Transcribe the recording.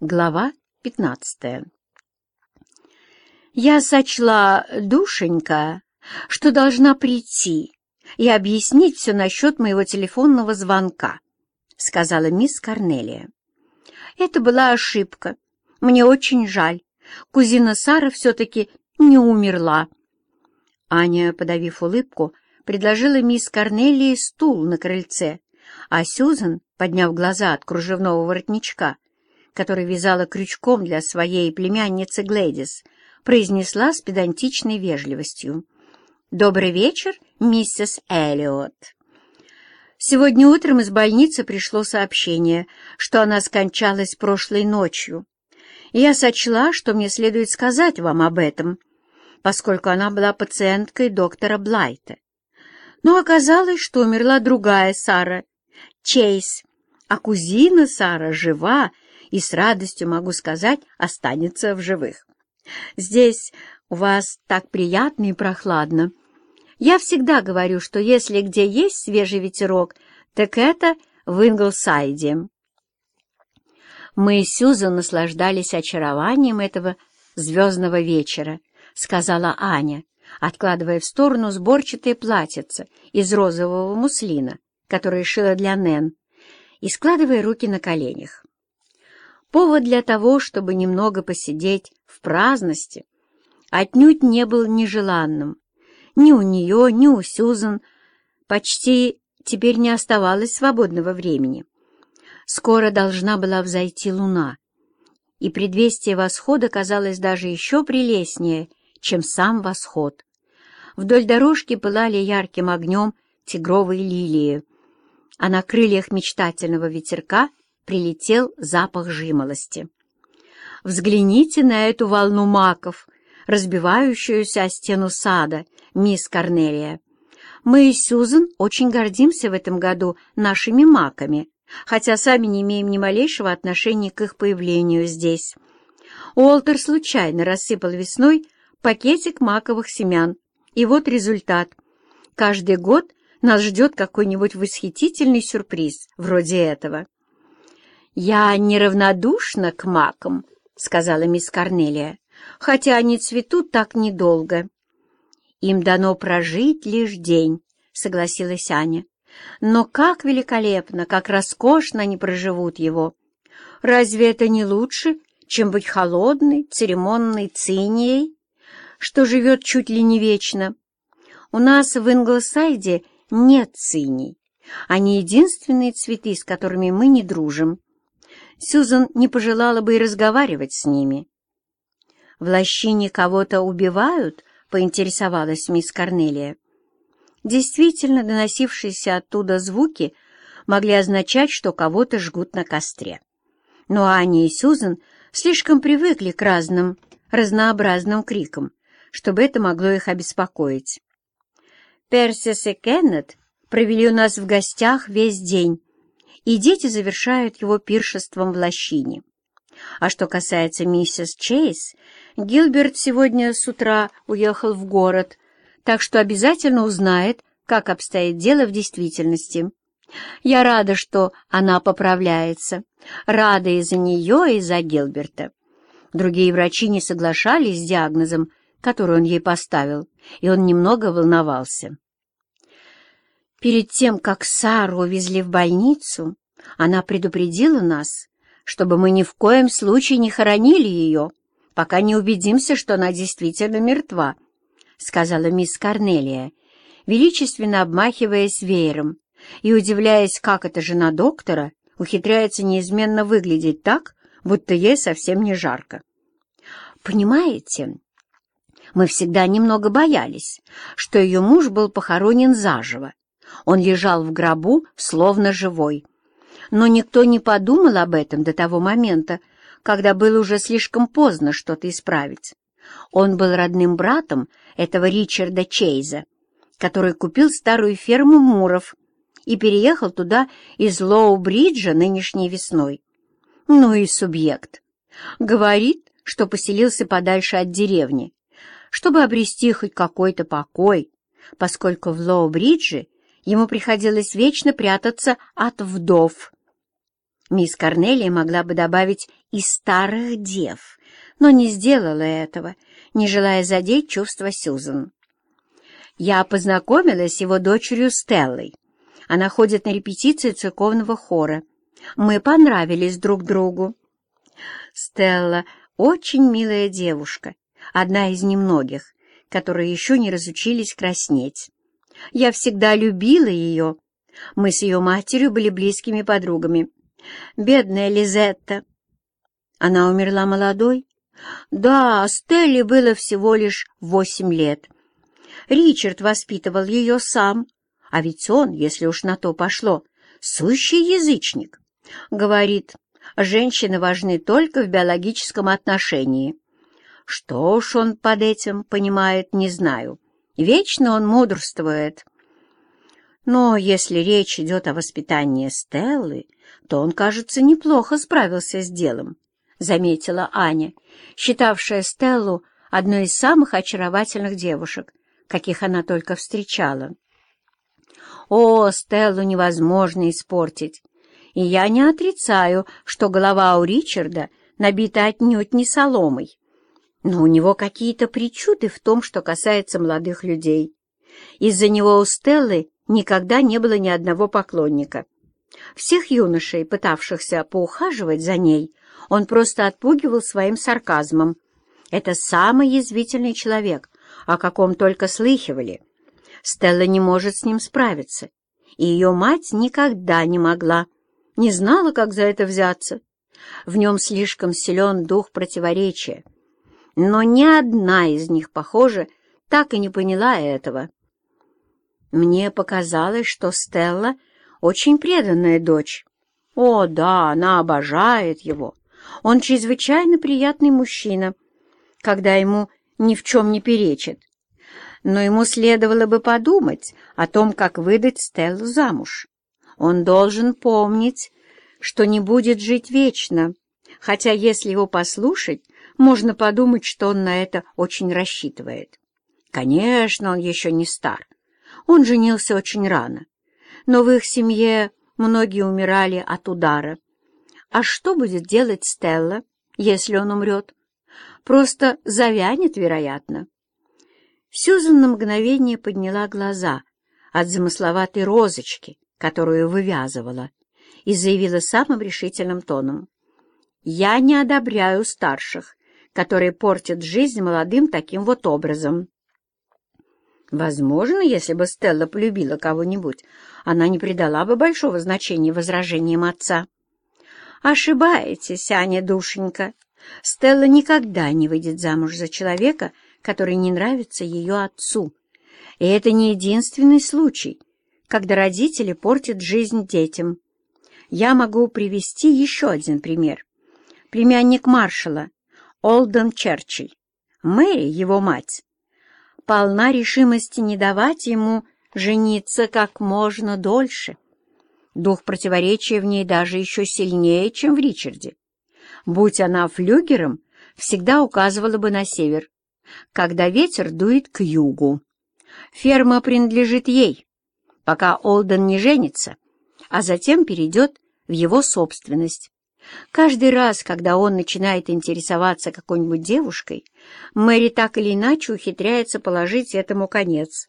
Глава пятнадцатая Я сочла, душенька, что должна прийти и объяснить все насчет моего телефонного звонка, сказала мисс Корнелия. Это была ошибка. Мне очень жаль. Кузина Сара все-таки не умерла. Аня, подавив улыбку, предложила мисс Корнелии стул на крыльце, а Сюзан, подняв глаза от кружевного воротничка, который вязала крючком для своей племянницы Глэдис, произнесла с педантичной вежливостью. «Добрый вечер, миссис Эллиот». Сегодня утром из больницы пришло сообщение, что она скончалась прошлой ночью. Я сочла, что мне следует сказать вам об этом, поскольку она была пациенткой доктора Блайта. Но оказалось, что умерла другая Сара, Чейз, а кузина Сара жива и с радостью могу сказать, останется в живых. Здесь у вас так приятно и прохладно. Я всегда говорю, что если где есть свежий ветерок, так это в Инглсайде. Мы с Сюзан наслаждались очарованием этого звездного вечера, сказала Аня, откладывая в сторону сборчатое платьице из розового муслина, которое шила для Нэн, и складывая руки на коленях. Повод для того, чтобы немного посидеть в праздности, отнюдь не был нежеланным. Ни у нее, ни у Сюзан почти теперь не оставалось свободного времени. Скоро должна была взойти луна, и предвестие восхода казалось даже еще прелестнее, чем сам восход. Вдоль дорожки пылали ярким огнем тигровые лилии, а на крыльях мечтательного ветерка прилетел запах жимолости. «Взгляните на эту волну маков, разбивающуюся о стену сада, мисс Корнелия. Мы и Сюзан очень гордимся в этом году нашими маками, хотя сами не имеем ни малейшего отношения к их появлению здесь. Уолтер случайно рассыпал весной пакетик маковых семян, и вот результат. Каждый год нас ждет какой-нибудь восхитительный сюрприз вроде этого. «Я неравнодушна к макам», — сказала мисс Корнелия, «хотя они цветут так недолго». «Им дано прожить лишь день», — согласилась Аня. «Но как великолепно, как роскошно они проживут его! Разве это не лучше, чем быть холодной, церемонной цинией, что живет чуть ли не вечно? У нас в Инглсайде нет циней. Они единственные цветы, с которыми мы не дружим. Сюзан не пожелала бы и разговаривать с ними. «В лощине кого-то убивают?» — поинтересовалась мисс Корнелия. Действительно, доносившиеся оттуда звуки могли означать, что кого-то жгут на костре. Но Аня и Сюзан слишком привыкли к разным, разнообразным крикам, чтобы это могло их обеспокоить. Персис и Кеннет провели у нас в гостях весь день, и дети завершают его пиршеством в лощине. А что касается миссис Чейз, Гилберт сегодня с утра уехал в город, так что обязательно узнает, как обстоит дело в действительности. Я рада, что она поправляется, рада из-за нее и из-за Гилберта. Другие врачи не соглашались с диагнозом, который он ей поставил, и он немного волновался. Перед тем, как Сару увезли в больницу, она предупредила нас, чтобы мы ни в коем случае не хоронили ее, пока не убедимся, что она действительно мертва, — сказала мисс Корнелия, величественно обмахиваясь веером и удивляясь, как эта жена доктора ухитряется неизменно выглядеть так, будто ей совсем не жарко. «Понимаете, мы всегда немного боялись, что ее муж был похоронен заживо, он лежал в гробу, словно живой. Но никто не подумал об этом до того момента, когда было уже слишком поздно что-то исправить. Он был родным братом этого Ричарда Чейза, который купил старую ферму Муров и переехал туда из Лоу-Бриджа нынешней весной. Ну и субъект. Говорит, что поселился подальше от деревни, чтобы обрести хоть какой-то покой, поскольку в Лоу-Бридже ему приходилось вечно прятаться от вдов. Мисс Корнелия могла бы добавить «из старых дев», но не сделала этого, не желая задеть чувства Сьюзан. Я познакомилась с его дочерью Стеллой. Она ходит на репетиции церковного хора. Мы понравились друг другу. Стелла очень милая девушка, одна из немногих, которые еще не разучились краснеть. Я всегда любила ее. Мы с ее матерью были близкими подругами. Бедная Лизетта. Она умерла молодой? Да, Стелле было всего лишь восемь лет. Ричард воспитывал ее сам, а ведь он, если уж на то пошло, сущий язычник. Говорит, женщины важны только в биологическом отношении. Что уж он под этим понимает, не знаю. Вечно он мудрствует. Но если речь идет о воспитании Стеллы, то он, кажется, неплохо справился с делом, — заметила Аня, считавшая Стеллу одной из самых очаровательных девушек, каких она только встречала. О, Стеллу невозможно испортить, и я не отрицаю, что голова у Ричарда набита отнюдь не соломой. Но у него какие-то причуды в том, что касается молодых людей. Из-за него у Стеллы никогда не было ни одного поклонника. Всех юношей, пытавшихся поухаживать за ней, он просто отпугивал своим сарказмом. Это самый язвительный человек, о каком только слыхивали. Стелла не может с ним справиться, и ее мать никогда не могла, не знала, как за это взяться. В нем слишком силен дух противоречия. Но ни одна из них, похоже, так и не поняла этого. Мне показалось, что Стелла очень преданная дочь. О, да, она обожает его. Он чрезвычайно приятный мужчина, когда ему ни в чем не перечит. Но ему следовало бы подумать о том, как выдать Стеллу замуж. Он должен помнить, что не будет жить вечно, хотя, если его послушать, можно подумать, что он на это очень рассчитывает. Конечно, он еще не стар. Он женился очень рано. Но в их семье многие умирали от удара. А что будет делать Стелла, если он умрет? Просто завянет, вероятно. Сьюзан на мгновение подняла глаза от замысловатой розочки, которую вывязывала, и заявила самым решительным тоном. «Я не одобряю старших, которые портят жизнь молодым таким вот образом». Возможно, если бы Стелла полюбила кого-нибудь, она не придала бы большого значения возражениям отца. «Ошибаетесь, Аня, душенька. Стелла никогда не выйдет замуж за человека, который не нравится ее отцу. И это не единственный случай, когда родители портят жизнь детям. Я могу привести еще один пример. Племянник маршала, Олден Черчилль. Мэри, его мать, полна решимости не давать ему жениться как можно дольше. Дух противоречия в ней даже еще сильнее, чем в Ричарде. Будь она флюгером, всегда указывала бы на север, когда ветер дует к югу. Ферма принадлежит ей, пока Олден не женится, а затем перейдет в его собственность. Каждый раз, когда он начинает интересоваться какой-нибудь девушкой, Мэри так или иначе ухитряется положить этому конец.